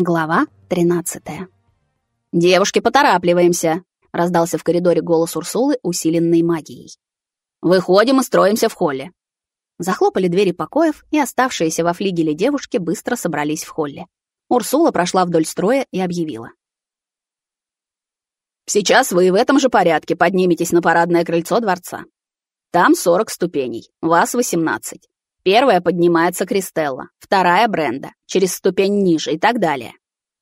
Глава 13. «Девушки, поторапливаемся!» — раздался в коридоре голос Урсулы, усиленный магией. «Выходим и строимся в холле». Захлопали двери покоев, и оставшиеся во флигеле девушки быстро собрались в холле. Урсула прошла вдоль строя и объявила. «Сейчас вы в этом же порядке подниметесь на парадное крыльцо дворца. Там 40 ступеней, вас 18. Первая поднимается Кристелла, вторая — Бренда, через ступень ниже и так далее.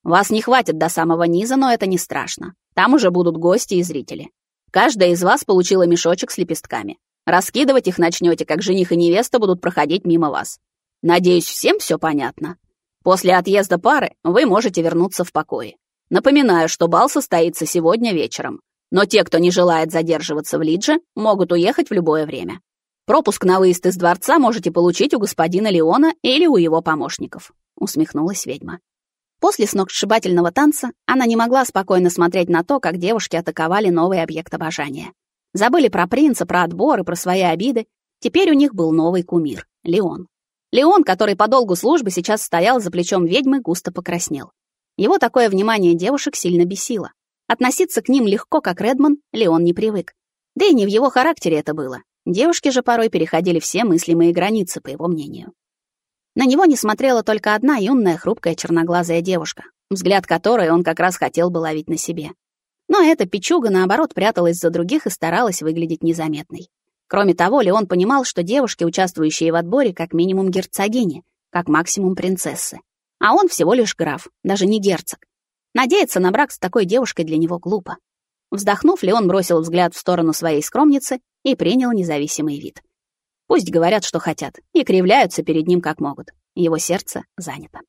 Вас не хватит до самого низа, но это не страшно. Там уже будут гости и зрители. Каждая из вас получила мешочек с лепестками. Раскидывать их начнете, как жених и невеста будут проходить мимо вас. Надеюсь, всем все понятно. После отъезда пары вы можете вернуться в покое. Напоминаю, что бал состоится сегодня вечером. Но те, кто не желает задерживаться в Лидже, могут уехать в любое время. Пропуск на выезд из дворца можете получить у господина Леона или у его помощников», — усмехнулась ведьма. После сногсшибательного танца она не могла спокойно смотреть на то, как девушки атаковали новый объект обожания. Забыли про принца, про отбор и про свои обиды. Теперь у них был новый кумир — Леон. Леон, который по долгу службы сейчас стоял за плечом ведьмы, густо покраснел. Его такое внимание девушек сильно бесило. Относиться к ним легко, как Редман, Леон не привык. Да и не в его характере это было. Девушки же порой переходили все мыслимые границы, по его мнению. На него не смотрела только одна юная, хрупкая, черноглазая девушка, взгляд которой он как раз хотел бы ловить на себе. Но эта печуга, наоборот, пряталась за других и старалась выглядеть незаметной. Кроме того, Леон понимал, что девушки, участвующие в отборе, как минимум герцогини, как максимум принцессы. А он всего лишь граф, даже не герцог. Надеяться на брак с такой девушкой для него глупо. Вздохнув, Леон бросил взгляд в сторону своей скромницы и принял независимый вид. Пусть говорят, что хотят, и кривляются перед ним как могут. Его сердце занято.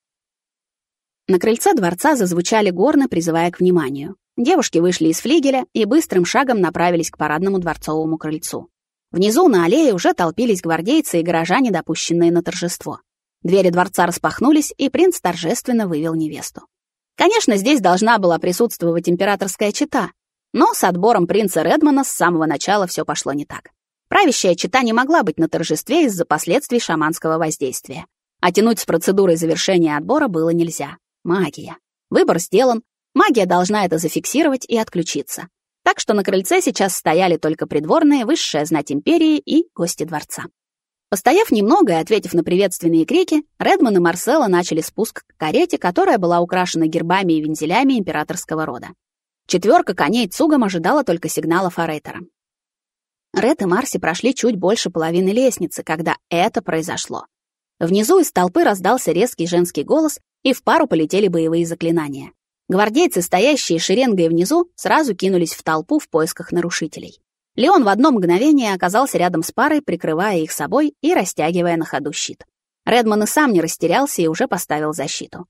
На крыльце дворца зазвучали горны, призывая к вниманию. Девушки вышли из флигеля и быстрым шагом направились к парадному дворцовому крыльцу. Внизу на аллее уже толпились гвардейцы и горожане, допущенные на торжество. Двери дворца распахнулись, и принц торжественно вывел невесту. Конечно, здесь должна была присутствовать императорская чета, но с отбором принца Редмана с самого начала все пошло не так. Правящая чита не могла быть на торжестве из-за последствий шаманского воздействия. А тянуть с процедурой завершения отбора было нельзя. Магия. Выбор сделан, магия должна это зафиксировать и отключиться. Так что на крыльце сейчас стояли только придворные, высшая знать империи и гости дворца. Постояв немного и ответив на приветственные крики, Редман и Марселла начали спуск к карете, которая была украшена гербами и вензелями императорского рода. Четверка коней Цугом ожидала только сигнала Форейтера. Ред и Марси прошли чуть больше половины лестницы, когда это произошло. Внизу из толпы раздался резкий женский голос, и в пару полетели боевые заклинания. Гвардейцы, стоящие шеренгой внизу, сразу кинулись в толпу в поисках нарушителей. Леон в одно мгновение оказался рядом с парой, прикрывая их собой и растягивая на ходу щит. Редман и сам не растерялся и уже поставил защиту.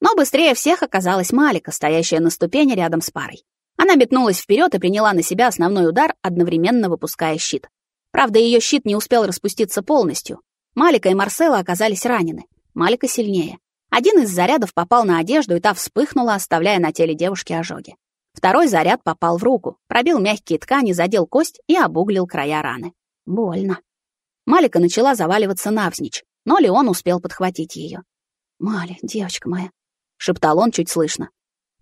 Но быстрее всех оказалась Малика, стоящая на ступени рядом с парой. Она метнулась вперед и приняла на себя основной удар, одновременно выпуская щит. Правда, ее щит не успел распуститься полностью. Малика и Марсела оказались ранены. Малика сильнее. Один из зарядов попал на одежду, и та вспыхнула, оставляя на теле девушки ожоги. Второй заряд попал в руку, пробил мягкие ткани, задел кость и обуглил края раны. Больно. Малика начала заваливаться навзничь, но Леон успел подхватить ее. «Маля, девочка моя, шептал он чуть слышно.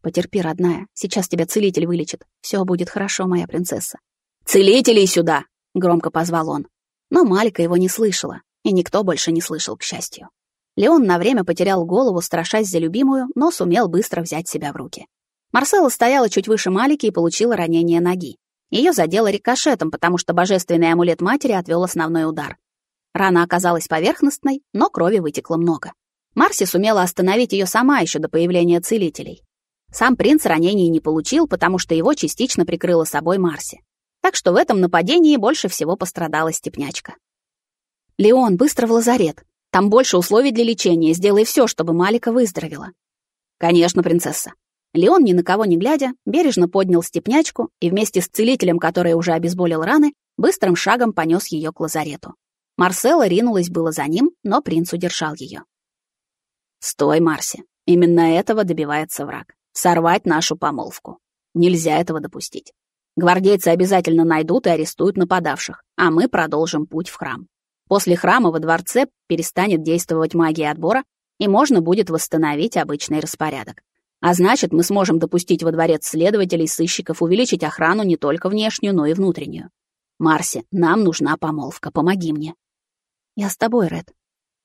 Потерпи, родная, сейчас тебя целитель вылечит. Все будет хорошо, моя принцесса. Целителей сюда, громко позвал он. Но Малька его не слышала, и никто больше не слышал, к счастью. Леон на время потерял голову, страшась за любимую, но сумел быстро взять себя в руки. Марсела стояла чуть выше Малики и получила ранение ноги. Ее задело рикошетом, потому что божественный амулет матери отвел основной удар. Рана оказалась поверхностной, но крови вытекло много. Марси сумела остановить ее сама еще до появления целителей. Сам принц ранений не получил, потому что его частично прикрыла собой Марси. Так что в этом нападении больше всего пострадала степнячка. «Леон, быстро в лазарет. Там больше условий для лечения. Сделай все, чтобы Малика выздоровела». «Конечно, принцесса». Леон, ни на кого не глядя, бережно поднял степнячку и вместе с целителем, который уже обезболил раны, быстрым шагом понес ее к лазарету. Марсела ринулась было за ним, но принц удержал ее. Стой, Марси. Именно этого добивается враг. Сорвать нашу помолвку. Нельзя этого допустить. Гвардейцы обязательно найдут и арестуют нападавших, а мы продолжим путь в храм. После храма во дворце перестанет действовать магия отбора, и можно будет восстановить обычный распорядок. А значит, мы сможем допустить во дворец следователей, сыщиков, увеличить охрану не только внешнюю, но и внутреннюю. Марси, нам нужна помолвка, помоги мне. Я с тобой, Ред.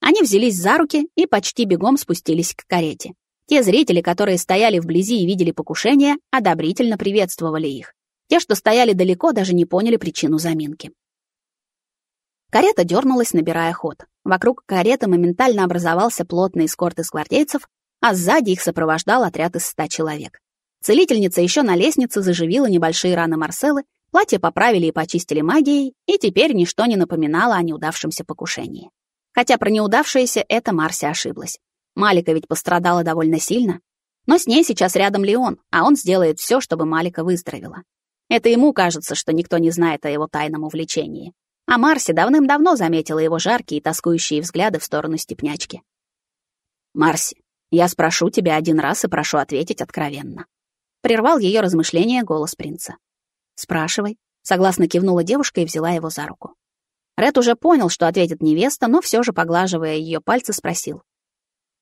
Они взялись за руки и почти бегом спустились к карете. Те зрители, которые стояли вблизи и видели покушение, одобрительно приветствовали их. Те, что стояли далеко, даже не поняли причину заминки. Карета дернулась, набирая ход. Вокруг кареты моментально образовался плотный эскорт из гвардейцев, а сзади их сопровождал отряд из ста человек. Целительница еще на лестнице заживила небольшие раны Марселы, платье поправили и почистили магией, и теперь ничто не напоминало о неудавшемся покушении. Хотя про неудавшееся это Марси ошиблась. Малика ведь пострадала довольно сильно. Но с ней сейчас рядом Леон, а он сделает все, чтобы Малика выздоровела. Это ему кажется, что никто не знает о его тайном увлечении. А Марси давным-давно заметила его жаркие и тоскующие взгляды в сторону степнячки. «Марси, я спрошу тебя один раз и прошу ответить откровенно». Прервал ее размышления голос принца. «Спрашивай», — согласно кивнула девушка и взяла его за руку. Ред уже понял, что ответит невеста, но все же, поглаживая ее пальцы, спросил.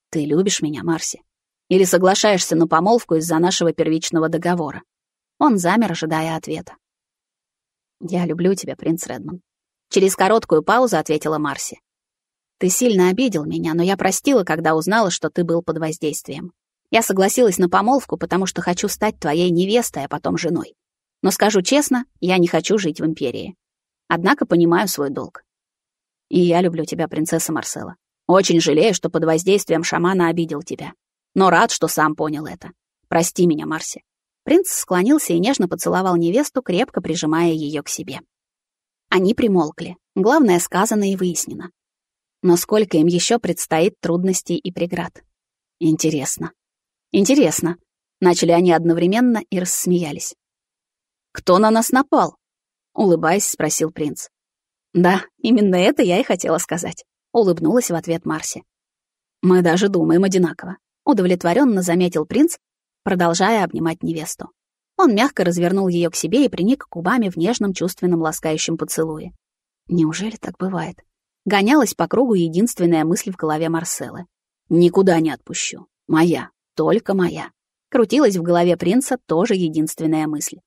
«Ты любишь меня, Марси? Или соглашаешься на помолвку из-за нашего первичного договора?» Он замер, ожидая ответа. «Я люблю тебя, принц Редман». Через короткую паузу ответила Марси. «Ты сильно обидел меня, но я простила, когда узнала, что ты был под воздействием. Я согласилась на помолвку, потому что хочу стать твоей невестой, а потом женой. Но скажу честно, я не хочу жить в Империи. Однако понимаю свой долг. И я люблю тебя, принцесса Марсела. Очень жалею, что под воздействием шамана обидел тебя. Но рад, что сам понял это. Прости меня, Марси». Принц склонился и нежно поцеловал невесту, крепко прижимая ее к себе. Они примолкли. Главное сказано и выяснено. Но сколько им еще предстоит трудностей и преград? Интересно. Интересно. Начали они одновременно и рассмеялись. «Кто на нас напал?» Улыбаясь, спросил принц. «Да, именно это я и хотела сказать. Улыбнулась в ответ Марси. «Мы даже думаем одинаково», — удовлетворенно заметил принц, продолжая обнимать невесту. Он мягко развернул ее к себе и приник губами в нежном чувственном ласкающем поцелуе. Неужели так бывает? Гонялась по кругу единственная мысль в голове Марселы. «Никуда не отпущу. Моя, только моя». Крутилась в голове принца тоже единственная мысль.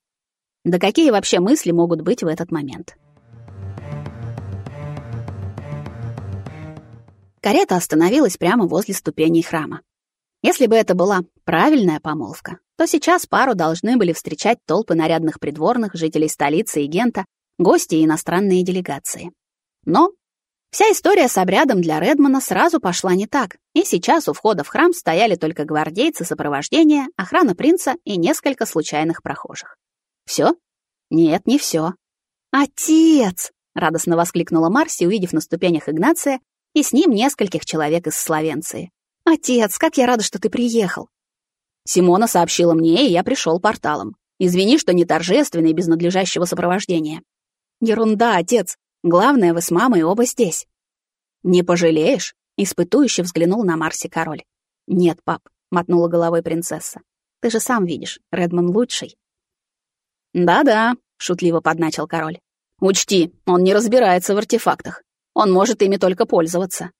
Да какие вообще мысли могут быть в этот момент? Карета остановилась прямо возле ступеней храма. Если бы это была правильная помолвка, то сейчас пару должны были встречать толпы нарядных придворных, жителей столицы и Гента, гости и иностранные делегации. Но вся история с обрядом для Редмана сразу пошла не так, и сейчас у входа в храм стояли только гвардейцы сопровождения, охрана принца и несколько случайных прохожих. Все? Нет, не все. «Отец!» — радостно воскликнула Марси, увидев на ступенях Игнация и с ним нескольких человек из Словенции. «Отец, как я рада, что ты приехал!» Симона сообщила мне, и я пришел порталом. Извини, что не торжественный, без надлежащего сопровождения. Ерунда, отец. Главное, вы с мамой оба здесь. Не пожалеешь? Испытующе взглянул на Марси король. Нет, пап, мотнула головой принцесса. Ты же сам видишь, Редман лучший. Да-да, шутливо подначил король. Учти, он не разбирается в артефактах. Он может ими только пользоваться.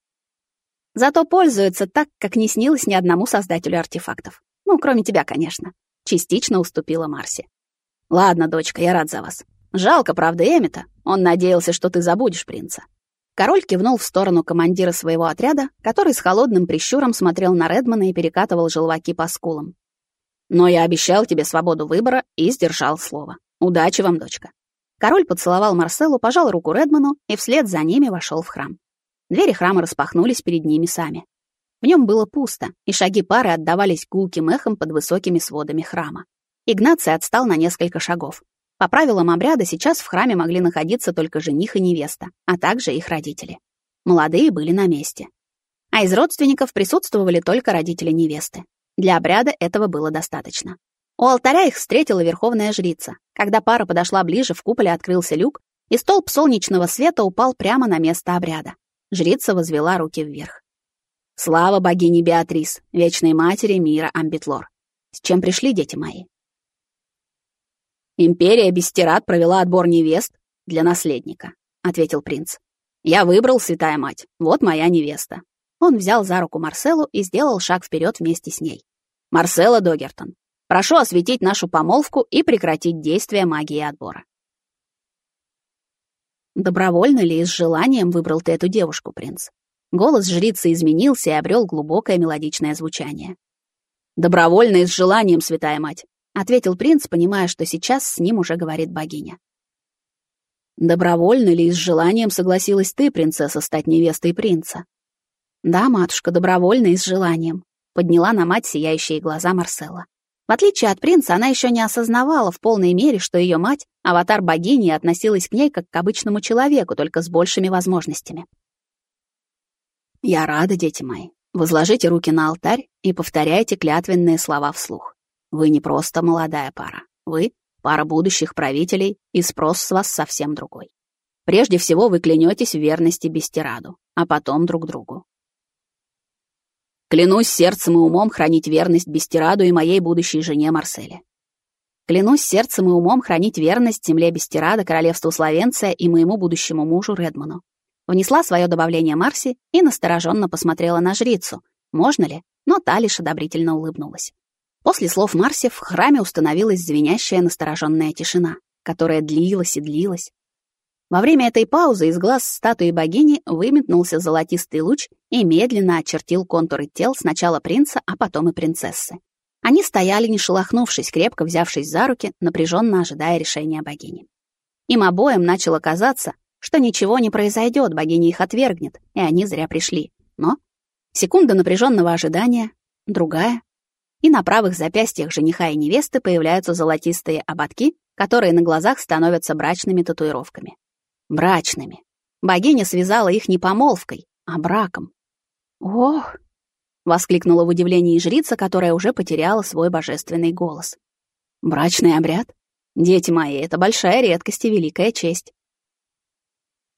Зато пользуется так, как не снилось ни одному создателю артефактов. Ну, кроме тебя, конечно. Частично уступила Марси. Ладно, дочка, я рад за вас. Жалко, правда, Эмита. Он надеялся, что ты забудешь принца. Король кивнул в сторону командира своего отряда, который с холодным прищуром смотрел на Редмана и перекатывал желваки по скулам. Но я обещал тебе свободу выбора и сдержал слово. Удачи вам, дочка. Король поцеловал Марселу, пожал руку Редману и вслед за ними вошел в храм. Двери храма распахнулись перед ними сами. В нем было пусто, и шаги пары отдавались гулким эхом под высокими сводами храма. Игнаций отстал на несколько шагов. По правилам обряда сейчас в храме могли находиться только жених и невеста, а также их родители. Молодые были на месте. А из родственников присутствовали только родители невесты. Для обряда этого было достаточно. У алтаря их встретила верховная жрица. Когда пара подошла ближе, в куполе открылся люк, и столб солнечного света упал прямо на место обряда. Жрица возвела руки вверх. «Слава богине Беатрис, вечной матери мира Амбитлор! С чем пришли дети мои?» «Империя Бестерат провела отбор невест для наследника», — ответил принц. «Я выбрал, святая мать, вот моя невеста». Он взял за руку Марселу и сделал шаг вперед вместе с ней. «Марсела Догертон, прошу осветить нашу помолвку и прекратить действие магии отбора». Добровольно ли и с желанием выбрал ты эту девушку, принц? Голос жрицы изменился и обрел глубокое мелодичное звучание. «Добровольно и с желанием, святая мать», — ответил принц, понимая, что сейчас с ним уже говорит богиня. «Добровольно ли и с желанием согласилась ты, принцесса, стать невестой принца?» «Да, матушка, добровольно и с желанием», — подняла на мать сияющие глаза Марсела. В отличие от принца, она еще не осознавала в полной мере, что ее мать, аватар богини, относилась к ней как к обычному человеку, только с большими возможностями. «Я рада, дети мои. Возложите руки на алтарь и повторяйте клятвенные слова вслух. Вы не просто молодая пара. Вы — пара будущих правителей, и спрос с вас совсем другой. Прежде всего вы клянетесь в верности Бестираду, а потом друг другу. Клянусь сердцем и умом хранить верность Бестираду и моей будущей жене Марселе. Клянусь сердцем и умом хранить верность земле Бестирада, королевству Словенция и моему будущему мужу Редману. Внесла свое добавление Марси и настороженно посмотрела на жрицу. Можно ли? Но та лишь одобрительно улыбнулась. После слов Марси в храме установилась звенящая настороженная тишина, которая длилась и длилась, во время этой паузы из глаз статуи богини выметнулся золотистый луч и медленно очертил контуры тел сначала принца, а потом и принцессы. Они стояли, не шелохнувшись, крепко взявшись за руки, напряженно ожидая решения богини. Им обоим начало казаться, что ничего не произойдет, богиня их отвергнет, и они зря пришли. Но секунда напряженного ожидания, другая, и на правых запястьях жениха и невесты появляются золотистые ободки, которые на глазах становятся брачными татуировками брачными. Богиня связала их не помолвкой, а браком. «Ох!» — воскликнула в удивлении жрица, которая уже потеряла свой божественный голос. «Брачный обряд? Дети мои, это большая редкость и великая честь».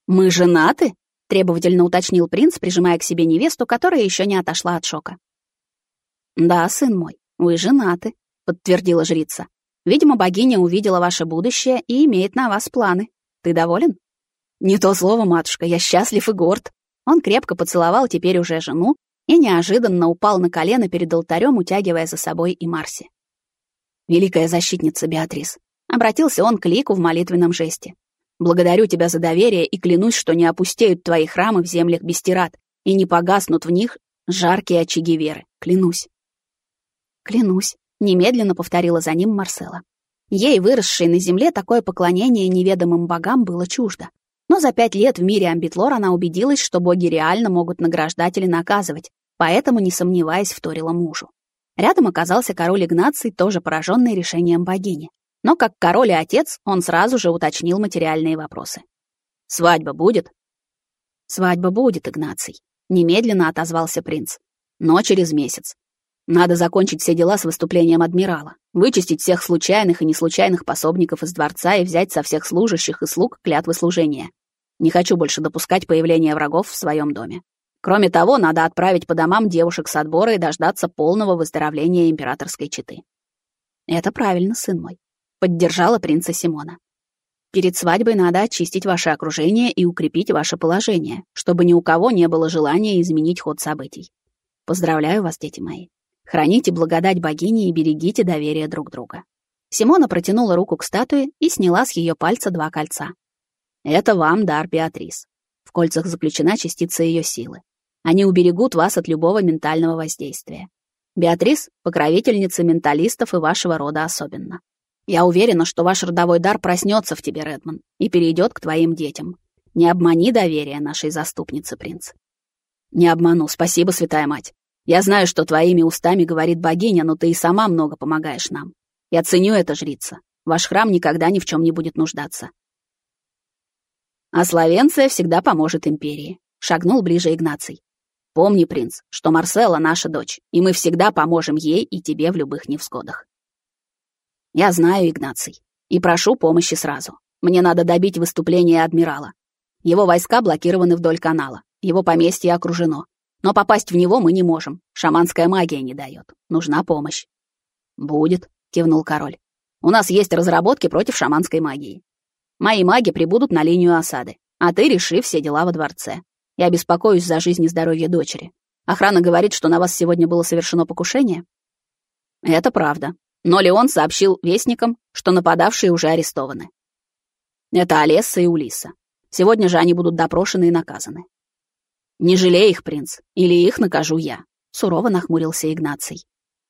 «Мы женаты?» — требовательно уточнил принц, прижимая к себе невесту, которая еще не отошла от шока. «Да, сын мой, вы женаты», — подтвердила жрица. «Видимо, богиня увидела ваше будущее и имеет на вас планы. Ты доволен?» «Не то слово, матушка, я счастлив и горд». Он крепко поцеловал теперь уже жену и неожиданно упал на колено перед алтарем, утягивая за собой и Марси. «Великая защитница Беатрис», — обратился он к лику в молитвенном жесте. «Благодарю тебя за доверие и клянусь, что не опустеют твои храмы в землях Бестират и не погаснут в них жаркие очаги веры. Клянусь». «Клянусь», — немедленно повторила за ним Марсела. Ей, выросшей на земле, такое поклонение неведомым богам было чуждо. Но за пять лет в мире Амбитлор она убедилась, что боги реально могут награждать или наказывать, поэтому, не сомневаясь, вторила мужу. Рядом оказался король Игнаций, тоже пораженный решением богини. Но как король и отец, он сразу же уточнил материальные вопросы. «Свадьба будет?» «Свадьба будет, Игнаций», — немедленно отозвался принц. «Но через месяц. Надо закончить все дела с выступлением адмирала, вычистить всех случайных и неслучайных пособников из дворца и взять со всех служащих и слуг клятвы служения. Не хочу больше допускать появления врагов в своем доме. Кроме того, надо отправить по домам девушек с отбора и дождаться полного выздоровления императорской четы. Это правильно, сын мой, поддержала принца Симона. Перед свадьбой надо очистить ваше окружение и укрепить ваше положение, чтобы ни у кого не было желания изменить ход событий. Поздравляю вас, дети мои. Храните благодать богини и берегите доверие друг друга. Симона протянула руку к статуе и сняла с ее пальца два кольца. Это вам дар, Беатрис. В кольцах заключена частица ее силы. Они уберегут вас от любого ментального воздействия. Беатрис — покровительница менталистов и вашего рода особенно. Я уверена, что ваш родовой дар проснется в тебе, Редман, и перейдет к твоим детям. Не обмани доверие нашей заступницы, принц. Не обману, спасибо, святая мать. Я знаю, что твоими устами говорит богиня, но ты и сама много помогаешь нам. Я ценю это, жрица. Ваш храм никогда ни в чем не будет нуждаться. А Словенция всегда поможет империи. Шагнул ближе Игнаций. Помни, принц, что Марсела наша дочь, и мы всегда поможем ей и тебе в любых невзгодах. Я знаю, Игнаций, и прошу помощи сразу. Мне надо добить выступление адмирала. Его войска блокированы вдоль канала, его поместье окружено. Но попасть в него мы не можем. Шаманская магия не дает. Нужна помощь. Будет, кивнул король. У нас есть разработки против шаманской магии. Мои маги прибудут на линию осады, а ты реши все дела во дворце. Я беспокоюсь за жизнь и здоровье дочери. Охрана говорит, что на вас сегодня было совершено покушение?» «Это правда. Но Леон сообщил вестникам, что нападавшие уже арестованы. Это Олесса и Улиса. Сегодня же они будут допрошены и наказаны. Не жалей их, принц, или их накажу я», — сурово нахмурился Игнаций.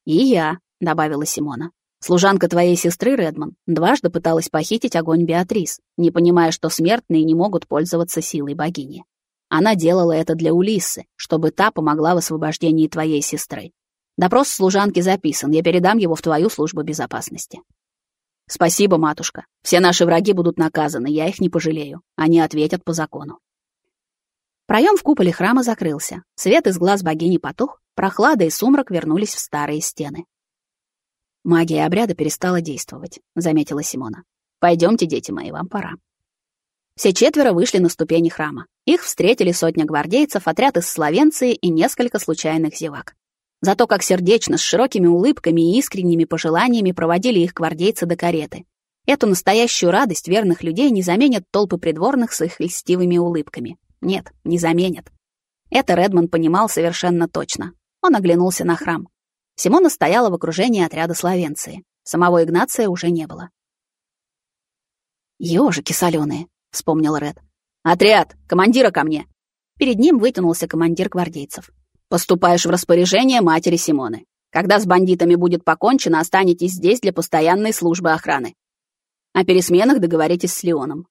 «И я», — добавила Симона. «Служанка твоей сестры, Редман, дважды пыталась похитить огонь Беатрис, не понимая, что смертные не могут пользоваться силой богини. Она делала это для Улиссы, чтобы та помогла в освобождении твоей сестры. Допрос служанки записан, я передам его в твою службу безопасности. Спасибо, матушка. Все наши враги будут наказаны, я их не пожалею. Они ответят по закону. Проем в куполе храма закрылся. Свет из глаз богини потух, прохлада и сумрак вернулись в старые стены. Магия обряда перестала действовать, заметила Симона. Пойдемте, дети мои, вам пора. Все четверо вышли на ступени храма. Их встретили сотня гвардейцев, отряд из Словенции и несколько случайных зевак. Зато как сердечно, с широкими улыбками и искренними пожеланиями проводили их гвардейцы до кареты. Эту настоящую радость верных людей не заменят толпы придворных с их льстивыми улыбками. Нет, не заменят. Это Редмond понимал совершенно точно. Он оглянулся на храм. Симона стояла в окружении отряда Словенции. Самого Игнация уже не было. «Ёжики соленые», — вспомнил Ред. «Отряд! Командира ко мне!» Перед ним вытянулся командир гвардейцев. «Поступаешь в распоряжение матери Симоны. Когда с бандитами будет покончено, останетесь здесь для постоянной службы охраны. О пересменах договоритесь с Леоном».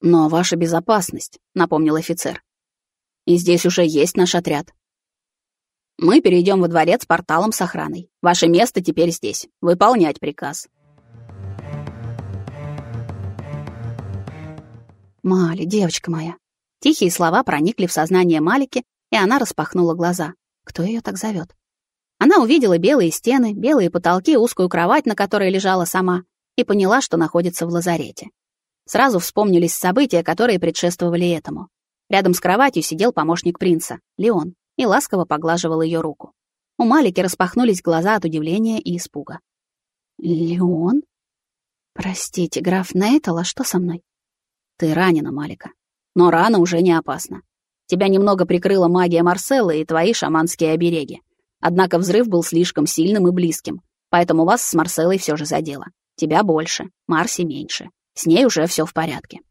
«Но ваша безопасность», — напомнил офицер. «И здесь уже есть наш отряд. Мы перейдем во дворец порталом с охраной. Ваше место теперь здесь. Выполнять приказ». Мали, девочка моя. Тихие слова проникли в сознание Малики, и она распахнула глаза. Кто ее так зовет? Она увидела белые стены, белые потолки, узкую кровать, на которой лежала сама, и поняла, что находится в лазарете. Сразу вспомнились события, которые предшествовали этому. Рядом с кроватью сидел помощник принца, Леон, и ласково поглаживал ее руку. У Малики распахнулись глаза от удивления и испуга. «Леон? Простите, граф Нейтал, а что со мной?» Ты ранена, Малика. Но рана уже не опасна. Тебя немного прикрыла магия Марселла и твои шаманские обереги. Однако взрыв был слишком сильным и близким, поэтому вас с Марселлой все же задело. Тебя больше, Марси меньше. С ней уже все в порядке.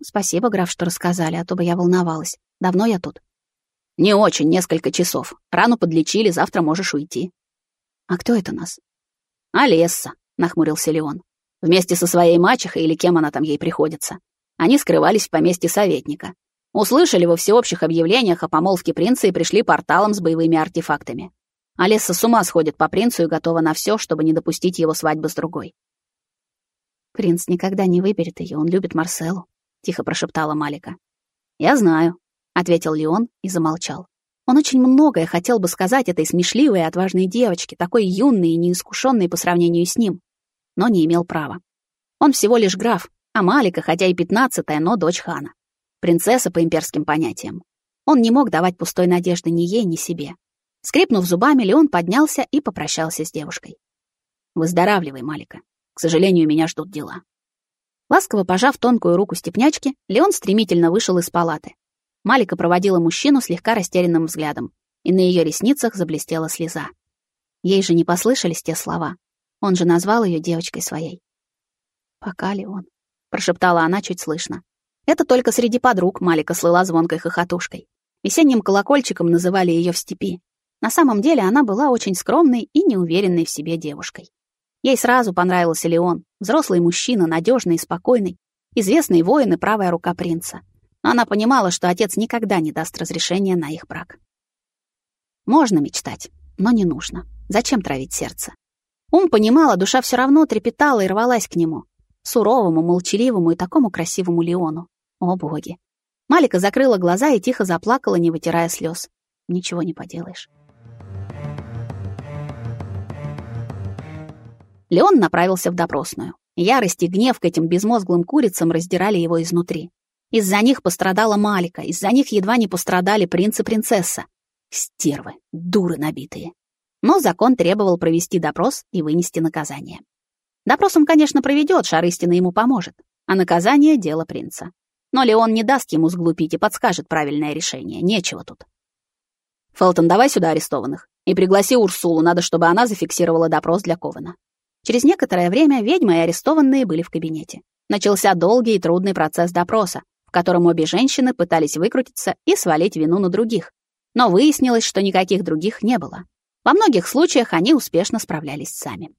Спасибо, граф, что рассказали, а то бы я волновалась. Давно я тут? Не очень, несколько часов. Рану подлечили, завтра можешь уйти. А кто это нас? Олесса, нахмурился Леон. Вместе со своей мачехой или кем она там ей приходится. Они скрывались в поместье советника. Услышали во всеобщих объявлениях о помолвке принца и пришли порталом с боевыми артефактами. Алиса с ума сходит по принцу и готова на все, чтобы не допустить его свадьбы с другой. «Принц никогда не выберет ее, он любит Марселу», — тихо прошептала Малика. «Я знаю», — ответил Леон и замолчал. Он очень многое хотел бы сказать этой смешливой и отважной девочке, такой юной и неискушенной по сравнению с ним но не имел права. Он всего лишь граф, а Малика, хотя и пятнадцатая, но дочь хана. Принцесса по имперским понятиям. Он не мог давать пустой надежды ни ей, ни себе. Скрипнув зубами, Леон поднялся и попрощался с девушкой. «Выздоравливай, Малика. К сожалению, меня ждут дела». Ласково пожав тонкую руку степнячки, Леон стремительно вышел из палаты. Малика проводила мужчину слегка растерянным взглядом, и на ее ресницах заблестела слеза. Ей же не послышались те слова, он же назвал ее девочкой своей. «Пока ли он?» — прошептала она чуть слышно. Это только среди подруг Малика слыла звонкой хохотушкой. Весенним колокольчиком называли ее в степи. На самом деле она была очень скромной и неуверенной в себе девушкой. Ей сразу понравился Леон, взрослый мужчина, надежный и спокойный, известный воин и правая рука принца. Но она понимала, что отец никогда не даст разрешения на их брак. Можно мечтать, но не нужно. Зачем травить сердце? Ум понимала, душа все равно трепетала и рвалась к нему. Суровому, молчаливому и такому красивому Леону. О, боги. Малика закрыла глаза и тихо заплакала, не вытирая слез. Ничего не поделаешь. Леон направился в допросную. Ярость и гнев к этим безмозглым курицам раздирали его изнутри. Из-за них пострадала Малика, из-за них едва не пострадали принц и принцесса. Стервы, дуры набитые но закон требовал провести допрос и вынести наказание. Допрос он, конечно, проведет, Шарыстина ему поможет, а наказание — дело принца. Но Леон не даст ему сглупить и подскажет правильное решение. Нечего тут. Фелтон, давай сюда арестованных. И пригласи Урсулу, надо, чтобы она зафиксировала допрос для Кована. Через некоторое время ведьма и арестованные были в кабинете. Начался долгий и трудный процесс допроса, в котором обе женщины пытались выкрутиться и свалить вину на других. Но выяснилось, что никаких других не было. Во многих случаях они успешно справлялись сами.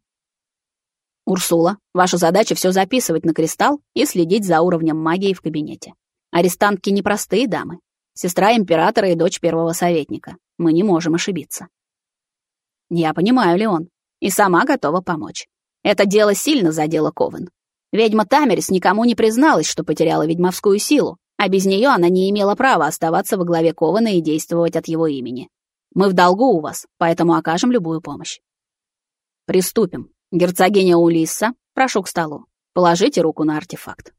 «Урсула, ваша задача все записывать на кристалл и следить за уровнем магии в кабинете. Арестантки непростые дамы. Сестра императора и дочь первого советника. Мы не можем ошибиться». «Я понимаю, Леон, и сама готова помочь. Это дело сильно задело Ковен. Ведьма Тамерис никому не призналась, что потеряла ведьмовскую силу, а без нее она не имела права оставаться во главе Кована и действовать от его имени. Мы в долгу у вас, поэтому окажем любую помощь. Приступим. Герцогиня Улисса, прошу к столу. Положите руку на артефакт.